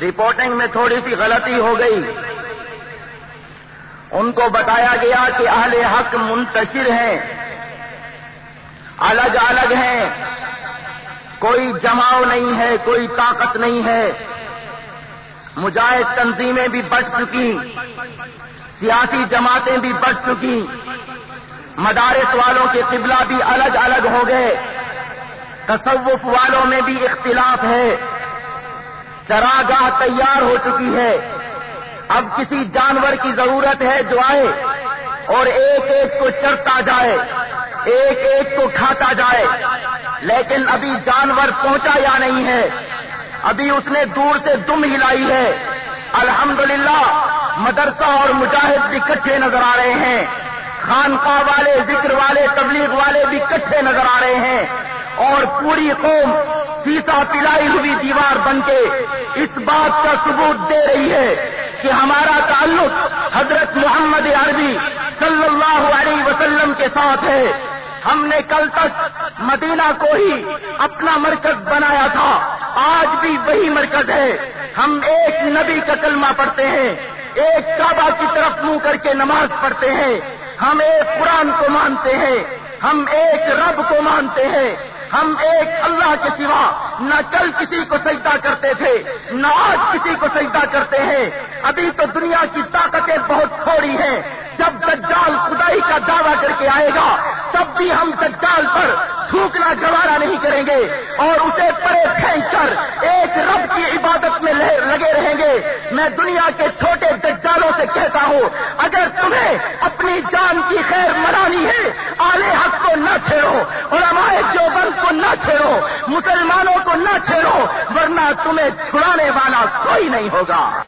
Reporting میں تھوڑی سی غلطی ہو گئی۔ ان کو بتایا گیا کہ اہل حق منتشر ہیں، الگ الگ ہیں۔ کوئی جماؤ نہیں ہے، کوئی طاقت نہیں ہے۔ مجاہد تنظیمیں بھی بڑھ چکی، سیاسی جماعتیں بھی بڑھ چکی۔ مدارس والوں کے قبلہ بھی الگ الگ ہو گئے۔ تصوف والوں میں بھی اختلاف ہے۔ چراگاہ تیار ہو چکی ہے۔ اب کسی جانور کی ضرورت ہے جو آئے اور ایک ایک کو چرتا جائے، ایک ایک کو کھاتا جائے۔ لیکن ابھی جانور پہنچا یا نہیں ہے؟ ابھی اس نے دور سے دم ہلائی ہے۔ الحمدللہ، مدرسہ اور مجاہد بھی کٹھے نظر آ رہے ہیں۔ خانقاہ والے، ذکر والے، تبلیغ والے بھی کٹھے نظر آ رہے ہیں۔ اور پوری قوم سیسا پلائی ہوئی دیوار بن کے اس بات کا ثبوت دے رہی ہے کہ ہمارا تعلق حضرت محمد عربی صلی اللہ علیہ وسلم کے ساتھ ہے۔ ہم نے کل تک مدینہ کو ہی اپنا مرکز بنایا تھا۔ آج بھی وہی مرکز ہے۔ ہم ایک نبی کا کلمہ پڑھتے ہیں۔ ایک کعبہ کی طرف منہ کر کے نماز پڑھتے ہیں۔ ہم ایک قرآن کو مانتے ہیں۔ ہم ایک رب کو مانتے ہیں۔ ہم ایک اللہ کے سوا نہ کل کسی کو سجدہ کرتے تھے، نہ آج کسی کو سجدہ کرتے ہیں۔ ابھی تو دنیا کی طاقتیں بہت تھوڑی ہیں۔ جب دجال خدائی کا دعویٰ کر کے آئے گا، تب بھی ہم دجال پر تھوکنا گوارا نہیں کریں گے اور اسے پرے پھینک کر ایک رب کی عبادت میں لگے رہیں گے۔ میں دنیا کے چھوٹے دجالوں سے کہتا ہوں، اگر تمہیں اپنی جان کی خیر منانی ہے آلے حق کو نہ چھیڑو۔ اور ہمارے جو بند کو نہ چھیڑو، مسلمانوں کو نہ چھیڑو، ورنہ تمہیں چھڑانے والا کوئی نہیں ہوگا۔